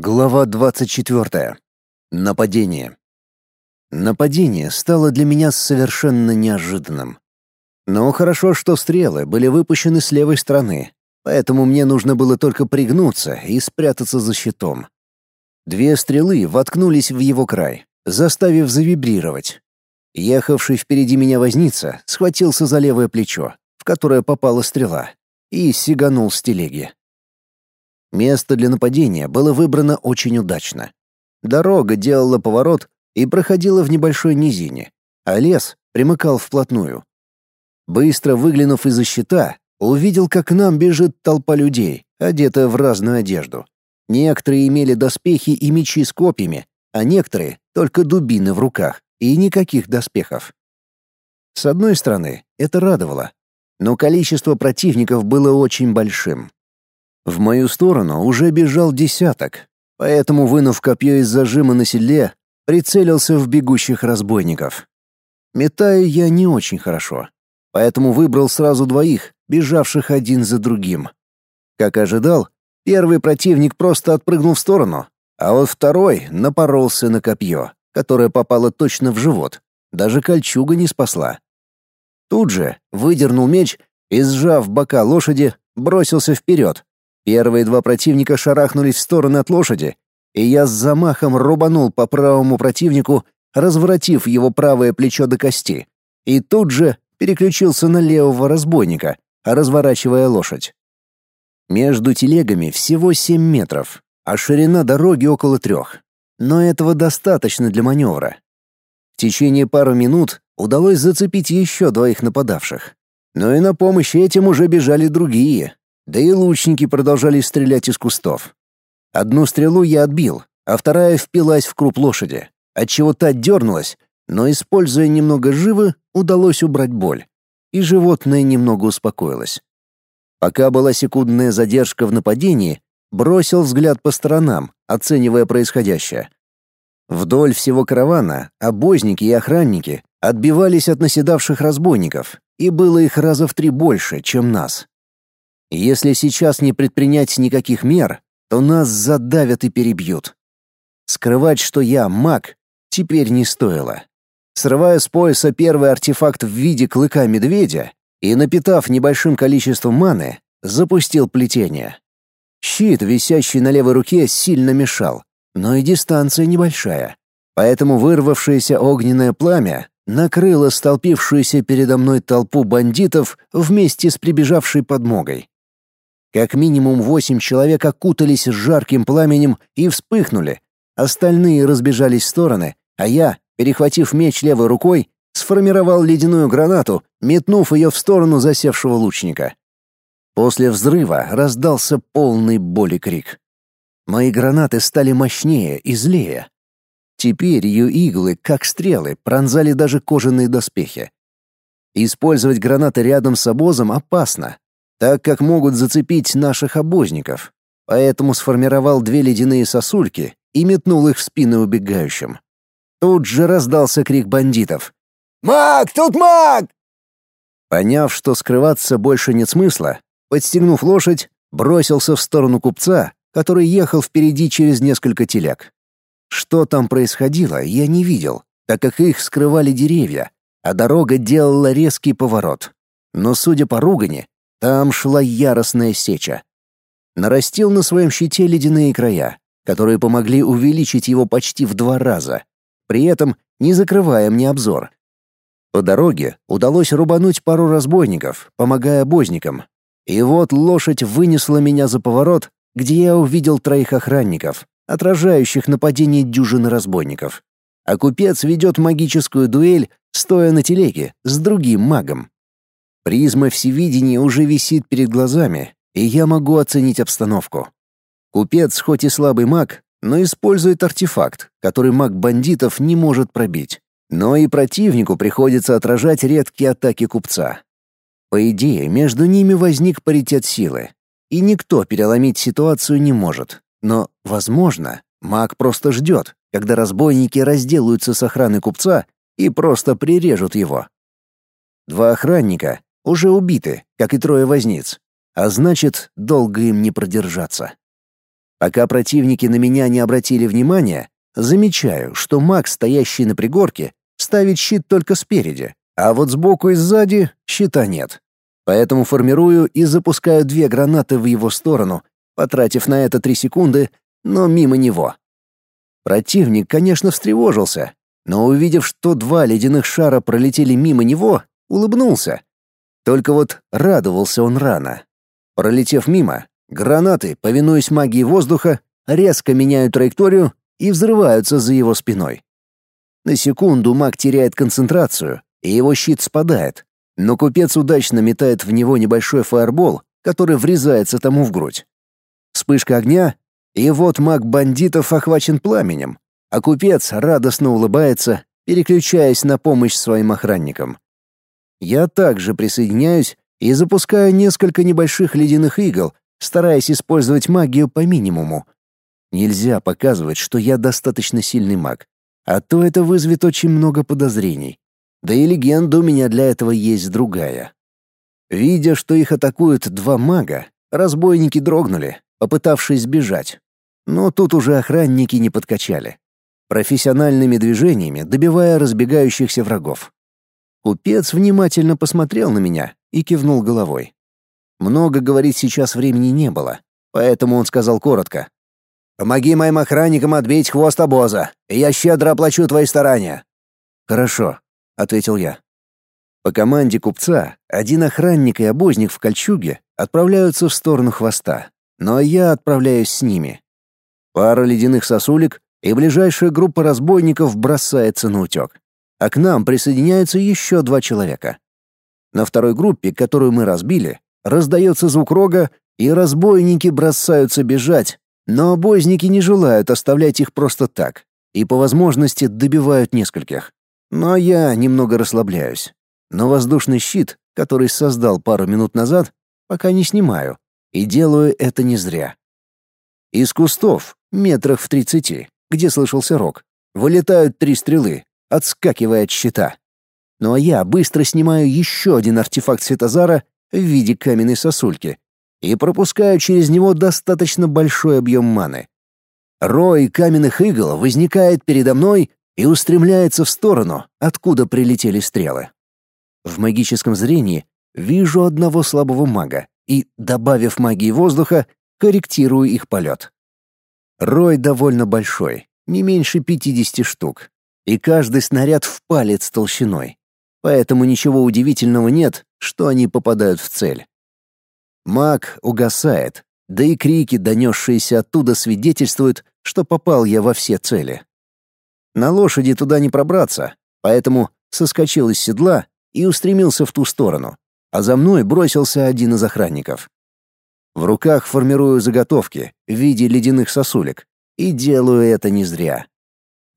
Глава 24. Нападение. Нападение стало для меня совершенно неожиданным. Но хорошо, что стрелы были выпущены с левой стороны, поэтому мне нужно было только пригнуться и спрятаться за щитом. Две стрелы воткнулись в его край, заставив завибрировать. Ехавший впереди меня возница схватился за левое плечо, в которое попала стрела, и сиганул с телеги. Место для нападения было выбрано очень удачно. Дорога делала поворот и проходила в небольшой низине, а лес примыкал вплотную. Быстро выглянув из-за щита, увидел, как к нам бежит толпа людей, одетая в разную одежду. Некоторые имели доспехи и мечи с копьями, а некоторые — только дубины в руках и никаких доспехов. С одной стороны, это радовало, но количество противников было очень большим. В мою сторону уже бежал десяток, поэтому, вынув копье из зажима на седле, прицелился в бегущих разбойников. Метаю я не очень хорошо, поэтому выбрал сразу двоих, бежавших один за другим. Как ожидал, первый противник просто отпрыгнул в сторону, а вот второй напоролся на копье, которое попало точно в живот. Даже кольчуга не спасла. Тут же выдернул меч и, сжав бока лошади, бросился вперед, Первые два противника шарахнулись в стороны от лошади, и я с замахом рубанул по правому противнику, разворотив его правое плечо до кости, и тут же переключился на левого разбойника, разворачивая лошадь. Между телегами всего семь метров, а ширина дороги около трех. Но этого достаточно для маневра. В течение пару минут удалось зацепить еще двоих нападавших. Но и на помощь этим уже бежали другие, да и лучники продолжали стрелять из кустов. Одну стрелу я отбил, а вторая впилась в круп лошади, отчего та дернулась, но, используя немного живы, удалось убрать боль. И животное немного успокоилось. Пока была секундная задержка в нападении, бросил взгляд по сторонам, оценивая происходящее. Вдоль всего каравана обозники и охранники отбивались от наседавших разбойников, и было их раза в три больше, чем нас. Если сейчас не предпринять никаких мер, то нас задавят и перебьют. Скрывать, что я маг, теперь не стоило. Срывая с пояса первый артефакт в виде клыка медведя и, напитав небольшим количеством маны, запустил плетение. Щит, висящий на левой руке, сильно мешал, но и дистанция небольшая. Поэтому вырвавшееся огненное пламя накрыло столпившуюся передо мной толпу бандитов вместе с прибежавшей подмогой. Как минимум восемь человек окутались жарким пламенем и вспыхнули. Остальные разбежались в стороны, а я, перехватив меч левой рукой, сформировал ледяную гранату, метнув ее в сторону засевшего лучника. После взрыва раздался полный боли крик. Мои гранаты стали мощнее и злее. Теперь ее иглы, как стрелы, пронзали даже кожаные доспехи. Использовать гранаты рядом с обозом опасно, так как могут зацепить наших обозников, поэтому сформировал две ледяные сосульки и метнул их в спины убегающим. Тут же раздался крик бандитов. «Маг! Тут маг!» Поняв, что скрываться больше нет смысла, подстегнув лошадь, бросился в сторону купца, который ехал впереди через несколько телег. Что там происходило, я не видел, так как их скрывали деревья, а дорога делала резкий поворот. Но, судя по ругани, там шла яростная сеча. Нарастил на своем щите ледяные края, которые помогли увеличить его почти в два раза, при этом не закрывая мне обзор. По дороге удалось рубануть пару разбойников, помогая обозникам. И вот лошадь вынесла меня за поворот, где я увидел троих охранников, отражающих нападение дюжины разбойников. А купец ведет магическую дуэль, стоя на телеге с другим магом. Призма всевидения уже висит перед глазами, и я могу оценить обстановку. Купец хоть и слабый маг, но использует артефакт, который маг бандитов не может пробить. Но и противнику приходится отражать редкие атаки купца. По идее, между ними возник паритет силы, и никто переломить ситуацию не может. Но, возможно, маг просто ждет, когда разбойники разделаются с охраной купца и просто прирежут его. Два охранника, уже убиты, как и трое возниц, а значит, долго им не продержаться. Пока противники на меня не обратили внимания, замечаю, что маг, стоящий на пригорке, ставит щит только спереди, а вот сбоку и сзади щита нет. Поэтому формирую и запускаю две гранаты в его сторону, потратив на это три секунды, но мимо него. Противник, конечно, встревожился, но увидев, что два ледяных шара пролетели мимо него, улыбнулся. Только вот радовался он рано. Пролетев мимо, гранаты, повинуясь магии воздуха, резко меняют траекторию и взрываются за его спиной. На секунду маг теряет концентрацию, и его щит спадает, но купец удачно метает в него небольшой фаербол, который врезается тому в грудь. Вспышка огня, и вот маг бандитов охвачен пламенем, а купец радостно улыбается, переключаясь на помощь своим охранникам. Я также присоединяюсь и запускаю несколько небольших ледяных игл, стараясь использовать магию по минимуму. Нельзя показывать, что я достаточно сильный маг, а то это вызовет очень много подозрений. Да и легенда у меня для этого есть другая. Видя, что их атакуют два мага, разбойники дрогнули, попытавшись сбежать. Но тут уже охранники не подкачали. Профессиональными движениями добивая разбегающихся врагов. Купец внимательно посмотрел на меня и кивнул головой. Много говорить сейчас времени не было, поэтому он сказал коротко. «Помоги моим охранникам отбить хвост обоза, и я щедро оплачу твои старания». «Хорошо», — ответил я. По команде купца один охранник и обозник в кольчуге отправляются в сторону хвоста, но я отправляюсь с ними. Пара ледяных сосулек, и ближайшая группа разбойников бросается на утек. А к нам присоединяются еще два человека. На второй группе, которую мы разбили, раздается звук рога, и разбойники бросаются бежать, но обозники не желают оставлять их просто так, и по возможности добивают нескольких. Но я немного расслабляюсь. Но воздушный щит, который создал пару минут назад, пока не снимаю, и делаю это не зря. Из кустов, метрах в тридцати, где слышался рог, вылетают три стрелы, отскакивая от щита. Ну а я быстро снимаю еще один артефакт Светозара в виде каменной сосульки и пропускаю через него достаточно большой объем маны. Рой каменных игл возникает передо мной и устремляется в сторону, откуда прилетели стрелы. В магическом зрении вижу одного слабого мага и, добавив магии воздуха, корректирую их полет. Рой довольно большой, не меньше 50 штук, и каждый снаряд в палец толщиной. Поэтому ничего удивительного нет, что они попадают в цель. Маг угасает, да и крики, донесшиеся оттуда, свидетельствуют, что попал я во все цели. На лошади туда не пробраться, поэтому соскочил из седла и устремился в ту сторону, а за мной бросился один из охранников. В руках формирую заготовки в виде ледяных сосулек, и делаю это не зря.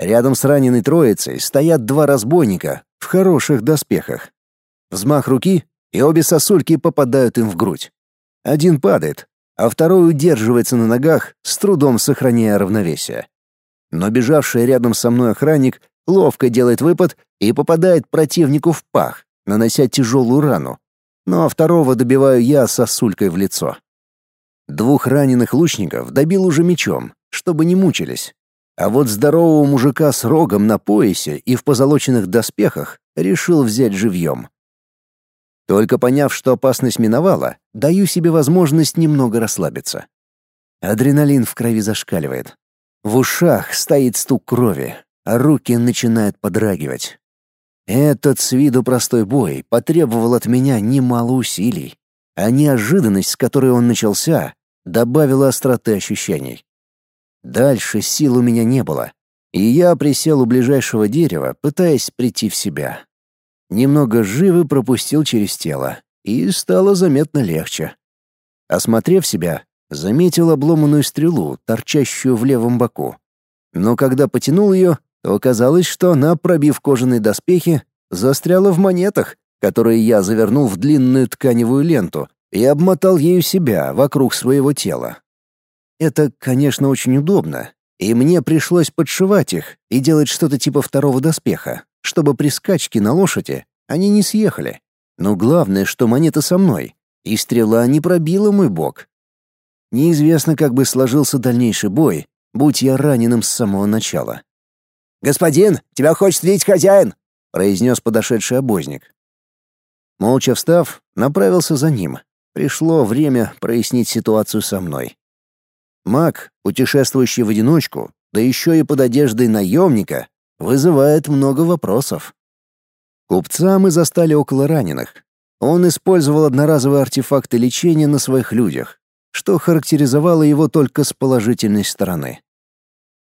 Рядом с раненой троицей стоят два разбойника в хороших доспехах. Взмах руки, и обе сосульки попадают им в грудь. Один падает, а второй удерживается на ногах, с трудом сохраняя равновесие. Но бежавший рядом со мной охранник ловко делает выпад и попадает противнику в пах, нанося тяжелую рану. Ну а второго добиваю я сосулькой в лицо. Двух раненых лучников добил уже мечом, чтобы не мучились. А вот здорового мужика с рогом на поясе и в позолоченных доспехах решил взять живьем. Только поняв, что опасность миновала, даю себе возможность немного расслабиться. Адреналин в крови зашкаливает. В ушах стоит стук крови, а руки начинают подрагивать. Этот с виду простой бой потребовал от меня немало усилий, а неожиданность, с которой он начался, добавила остроты ощущений. Дальше сил у меня не было, и я присел у ближайшего дерева, пытаясь прийти в себя. Немного живы пропустил через тело, и стало заметно легче. Осмотрев себя, заметил обломанную стрелу, торчащую в левом боку. Но когда потянул ее, то оказалось, что она, пробив кожаные доспехи, застряла в монетах, которые я завернул в длинную тканевую ленту и обмотал ею себя вокруг своего тела. Это, конечно, очень удобно, и мне пришлось подшивать их и делать что-то типа второго доспеха, чтобы при скачке на лошади они не съехали. Но главное, что монета со мной, и стрела не пробила мой бок. Неизвестно, как бы сложился дальнейший бой, будь я раненым с самого начала. «Господин, тебя хочет видеть хозяин!» — произнес подошедший обозник. Молча встав, направился за ним. Пришло время прояснить ситуацию со мной. Маг, путешествующий в одиночку, да еще и под одеждой наемника, вызывает много вопросов. Купца мы застали около раненых. Он использовал одноразовые артефакты лечения на своих людях, что характеризовало его только с положительной стороны.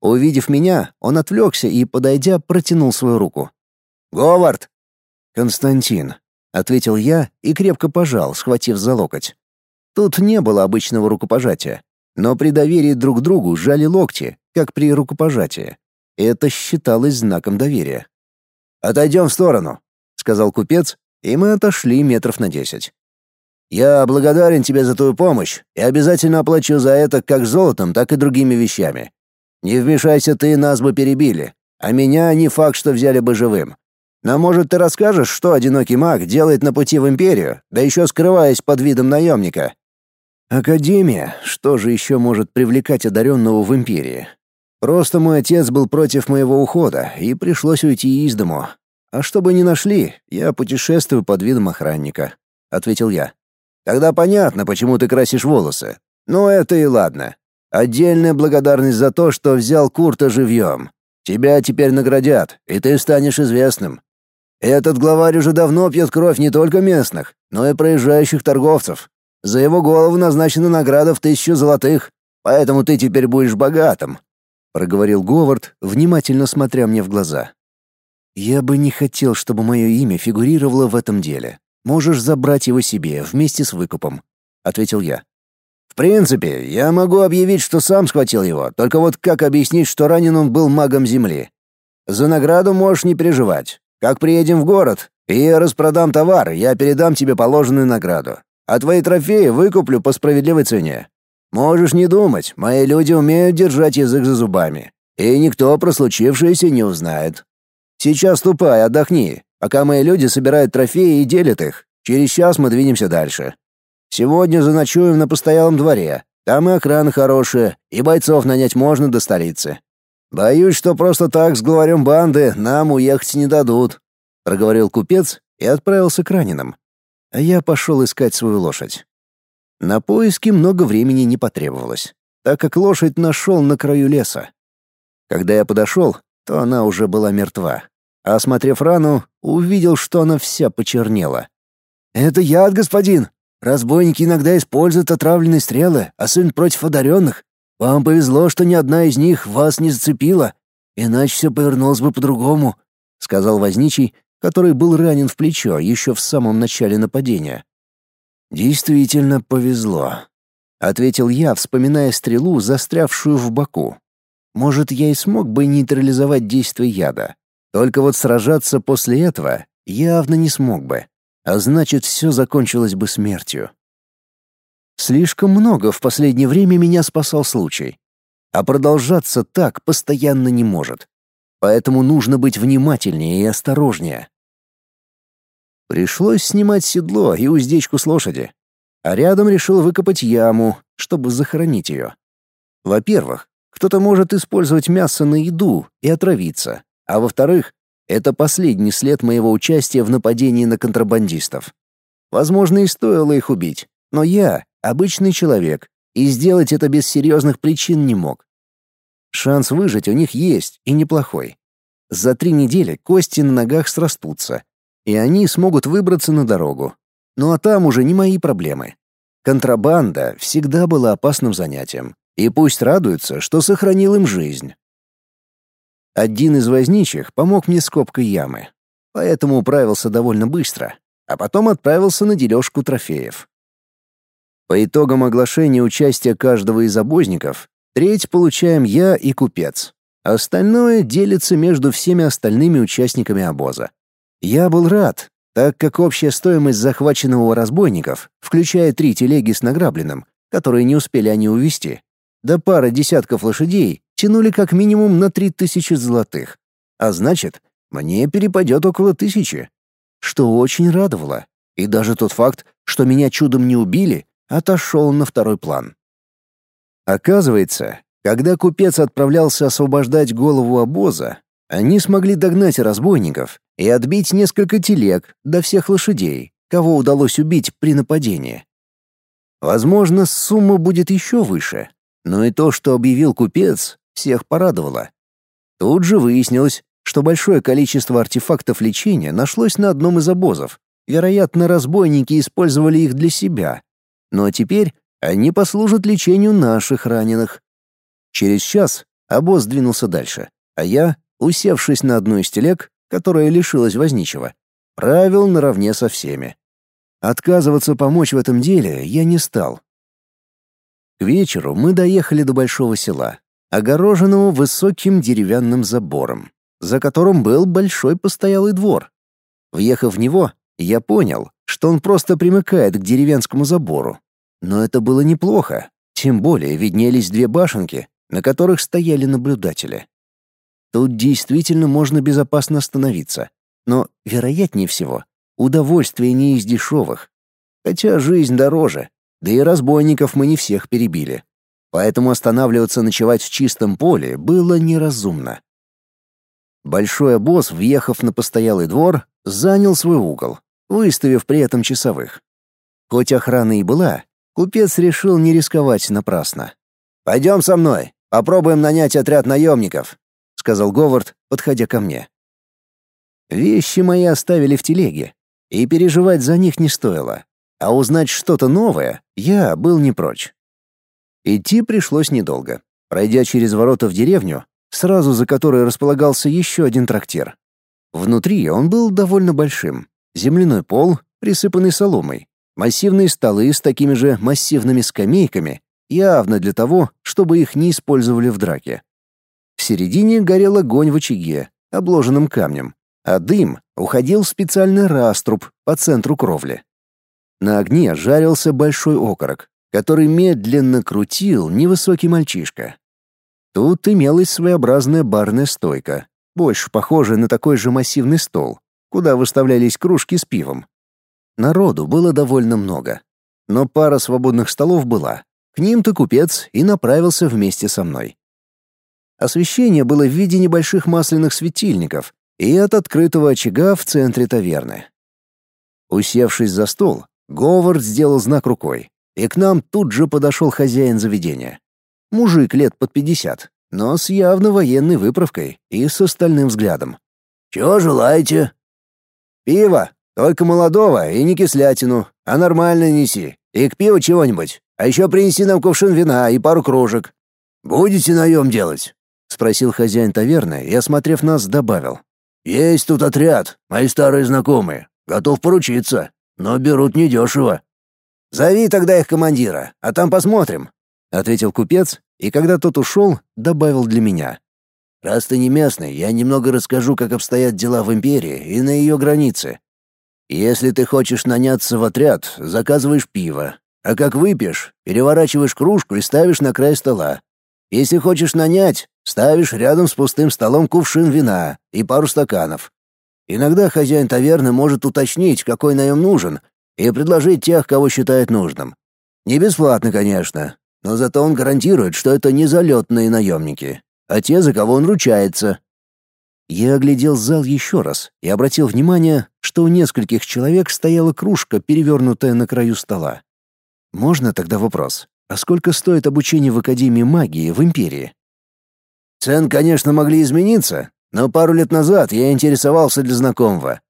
Увидев меня, он отвлекся и, подойдя, протянул свою руку. «Говард!» «Константин», — ответил я и крепко пожал, схватив за локоть. Тут не было обычного рукопожатия, но при доверии друг другу сжали локти, как при рукопожатии. Это считалось знаком доверия. «Отойдем в сторону», — сказал купец, и мы отошли метров на десять. «Я благодарен тебе за твою помощь и обязательно оплачу за это как золотом, так и другими вещами. Не вмешайся ты, нас бы перебили, а меня не факт, что взяли бы живым. Но, может, ты расскажешь, что одинокий маг делает на пути в Империю, да еще скрываясь под видом наемника?» «Академия, что же еще может привлекать одаренного в Империи? Просто мой отец был против моего ухода, и пришлось уйти из дому. А чтобы не нашли, я путешествую под видом охранника», — ответил я. «Тогда понятно, почему ты красишь волосы. Но это и ладно. Отдельная благодарность за то, что взял Курта живьем. Тебя теперь наградят, и ты станешь известным. Этот главарь уже давно пьет кровь не только местных, но и проезжающих торговцев. За его голову назначена награда в тысячу золотых, поэтому ты теперь будешь богатым», — проговорил Говард, внимательно смотря мне в глаза. «Я бы не хотел, чтобы мое имя фигурировало в этом деле. Можешь забрать его себе вместе с выкупом», — ответил я. В принципе, я могу объявить, что сам схватил его, только вот как объяснить, что ранен он был магом Земли? За награду можешь не переживать. Как приедем в город, и распродам товар, я передам тебе положенную награду. А твои трофеи выкуплю по справедливой цене. Можешь не думать, мои люди умеют держать язык за зубами, и никто про случившееся не узнает. Сейчас ступай, отдохни, пока мои люди собирают трофеи и делят их. Через час мы двинемся дальше. Сегодня заночуем на постоялом дворе. Там и охрана хорошая, и бойцов нанять можно до столицы. Боюсь, что просто так с главарем банды нам уехать не дадут», — проговорил купец и отправился к раненым. А я пошел искать свою лошадь. На поиски много времени не потребовалось, так как лошадь нашел на краю леса. Когда я подошел, то она уже была мертва. А осмотрев рану, увидел, что она вся почернела. «Это яд, господин!» Разбойники иногда используют отравленные стрелы, особенно против одаренных. Вам повезло, что ни одна из них вас не зацепила, иначе все повернулось бы по-другому», — сказал возничий, который был ранен в плечо еще в самом начале нападения. «Действительно повезло», — ответил я, вспоминая стрелу, застрявшую в боку. «Может, я и смог бы нейтрализовать действие яда. Только вот сражаться после этого явно не смог бы а значит, все закончилось бы смертью. Слишком много в последнее время меня спасал случай. А продолжаться так постоянно не может. Поэтому нужно быть внимательнее и осторожнее. Пришлось снимать седло и уздечку с лошади. А рядом решил выкопать яму, чтобы захоронить ее. Во-первых, кто-то может использовать мясо на еду и отравиться. А во-вторых, это последний след моего участия в нападении на контрабандистов. Возможно, и стоило их убить, но я обычный человек, и сделать это без серьезных причин не мог. Шанс выжить у них есть, и неплохой. За три недели кости на ногах срастутся, и они смогут выбраться на дорогу. Ну а там уже не мои проблемы. Контрабанда всегда была опасным занятием, и пусть радуются, что сохранил им жизнь. Один из возничих помог мне с копкой ямы, поэтому управился довольно быстро, а потом отправился на дележку трофеев. По итогам оглашения участия каждого из обозников, треть получаем я и купец. Остальное делится между всеми остальными участниками обоза. Я был рад, так как общая стоимость захваченного у разбойников, включая три телеги с награбленным, которые не успели они увезти, да пара десятков лошадей, тянули как минимум на три тысячи золотых. А значит, мне перепадет около тысячи. Что очень радовало. И даже тот факт, что меня чудом не убили, отошел на второй план. Оказывается, когда купец отправлялся освобождать голову обоза, они смогли догнать разбойников и отбить несколько телег до всех лошадей, кого удалось убить при нападении. Возможно, сумма будет еще выше, но и то, что объявил купец, всех порадовало. Тут же выяснилось, что большое количество артефактов лечения нашлось на одном из обозов. Вероятно, разбойники использовали их для себя. Но теперь они послужат лечению наших раненых. Через час обоз двинулся дальше, а я, усевшись на одну из телег, которая лишилась возничего, правил наравне со всеми. Отказываться помочь в этом деле я не стал. К вечеру мы доехали до большого села, огороженного высоким деревянным забором, за которым был большой постоялый двор. Въехав в него, я понял, что он просто примыкает к деревенскому забору. Но это было неплохо, тем более виднелись две башенки, на которых стояли наблюдатели. Тут действительно можно безопасно остановиться, но, вероятнее всего, удовольствие не из дешевых. Хотя жизнь дороже, да и разбойников мы не всех перебили. Поэтому останавливаться ночевать в чистом поле было неразумно. Большой обоз, въехав на постоялый двор, занял свой угол, выставив при этом часовых. Хоть охрана и была, купец решил не рисковать напрасно. «Пойдем со мной, попробуем нанять отряд наемников», — сказал Говард, подходя ко мне. Вещи мои оставили в телеге, и переживать за них не стоило. А узнать что-то новое я был не прочь. Идти пришлось недолго. Пройдя через ворота в деревню, сразу за которой располагался еще один трактир. Внутри он был довольно большим. Земляной пол, присыпанный соломой, массивные столы с такими же массивными скамейками, явно для того, чтобы их не использовали в драке. В середине горел огонь в очаге, обложенном камнем, а дым уходил в специальный раструб по центру кровли. На огне жарился большой окорок, который медленно крутил невысокий мальчишка. Тут имелась своеобразная барная стойка, больше похожая на такой же массивный стол, куда выставлялись кружки с пивом. Народу было довольно много, но пара свободных столов была. К ним-то купец и направился вместе со мной. Освещение было в виде небольших масляных светильников и от открытого очага в центре таверны. Усевшись за стол, Говард сделал знак рукой, и к нам тут же подошел хозяин заведения. Мужик лет под пятьдесят, но с явно военной выправкой и с остальным взглядом. «Чего желаете?» «Пиво, только молодого и не кислятину, а нормально неси. И к пиву чего-нибудь. А еще принеси нам кувшин вина и пару кружек». «Будете наем делать?» — спросил хозяин таверны и, осмотрев нас, добавил. «Есть тут отряд, мои старые знакомые. Готов поручиться но берут недешево». «Зови тогда их командира, а там посмотрим», — ответил купец, и когда тот ушел, добавил для меня. «Раз ты не местный, я немного расскажу, как обстоят дела в империи и на ее границе. Если ты хочешь наняться в отряд, заказываешь пиво, а как выпьешь, переворачиваешь кружку и ставишь на край стола. Если хочешь нанять, ставишь рядом с пустым столом кувшин вина и пару стаканов. Иногда хозяин таверны может уточнить, какой наем нужен, и предложить тех, кого считает нужным. Не бесплатно, конечно, но зато он гарантирует, что это не залетные наемники, а те, за кого он ручается. Я оглядел зал еще раз и обратил внимание, что у нескольких человек стояла кружка, перевернутая на краю стола. Можно тогда вопрос? А сколько стоит обучение в Академии магии в Империи? Цен, конечно, могли измениться, но пару лет назад я интересовался для знакомого.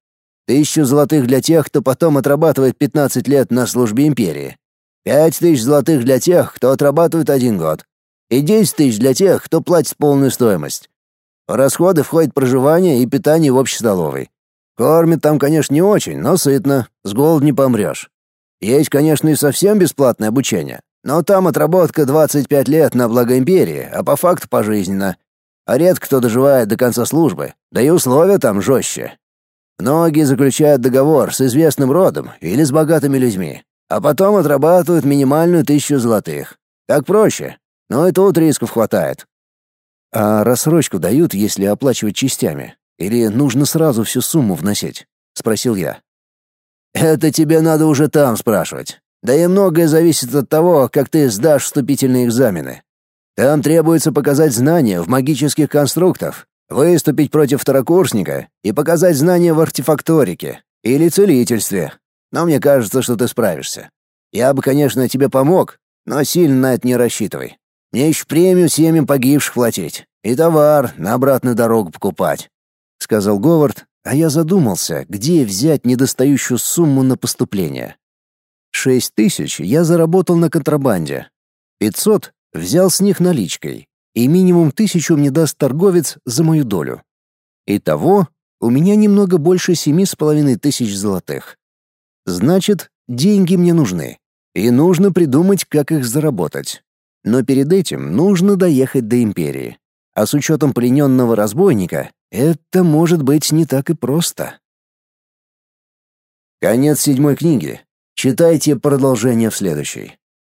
Тысячу золотых для тех, кто потом отрабатывает 15 лет на службе империи. Пять тысяч золотых для тех, кто отрабатывает один год. И десять тысяч для тех, кто платит полную стоимость. Расходы входит проживание и питание в общей столовой. Кормят там, конечно, не очень, но сытно, с голоду не помрешь. Есть, конечно, и совсем бесплатное обучение, но там отработка 25 лет на благо империи, а по факту пожизненно а редко кто доживает до конца службы, да и условия там жестче. Многие заключают договор с известным родом или с богатыми людьми, а потом отрабатывают минимальную тысячу золотых. Так проще, но и тут рисков хватает. А рассрочку дают, если оплачивать частями? Или нужно сразу всю сумму вносить? Спросил я. Это тебе надо уже там спрашивать. Да и многое зависит от того, как ты сдашь вступительные экзамены. Там требуется показать знания в магических конструктах, выступить против второкурсника и показать знания в артефакторике или целительстве. Но мне кажется, что ты справишься. Я бы, конечно, тебе помог, но сильно на это не рассчитывай. Мне еще премию семьям погибших платить и товар на обратную дорогу покупать», — сказал Говард, а я задумался, где взять недостающую сумму на поступление. Шесть тысяч я заработал на контрабанде. Пятьсот взял с них наличкой, и минимум тысячу мне даст торговец за мою долю. Итого у меня немного больше семи с половиной тысяч золотых. Значит, деньги мне нужны, и нужно придумать, как их заработать. Но перед этим нужно доехать до империи. А с учетом плененного разбойника, это может быть не так и просто. Конец седьмой книги. Читайте продолжение в следующей.